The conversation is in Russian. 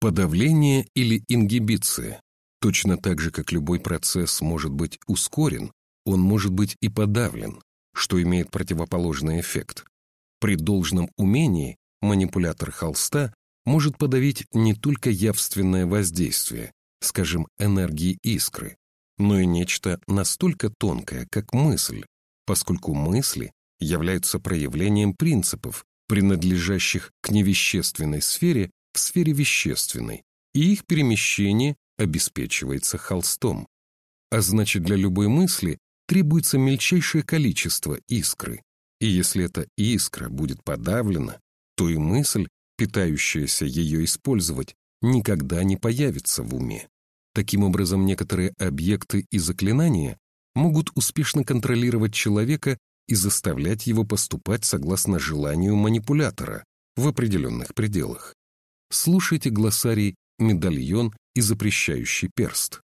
Подавление или ингибиция. Точно так же, как любой процесс может быть ускорен, он может быть и подавлен, что имеет противоположный эффект. При должном умении манипулятор холста может подавить не только явственное воздействие, скажем, энергии искры, но и нечто настолько тонкое, как мысль, поскольку мысли являются проявлением принципов, принадлежащих к невещественной сфере в сфере вещественной, и их перемещение обеспечивается холстом. А значит, для любой мысли требуется мельчайшее количество искры, и если эта искра будет подавлена, то и мысль, питающаяся ее использовать, никогда не появится в уме. Таким образом, некоторые объекты и заклинания могут успешно контролировать человека и заставлять его поступать согласно желанию манипулятора в определенных пределах. Слушайте глоссарий «Медальон и запрещающий перст».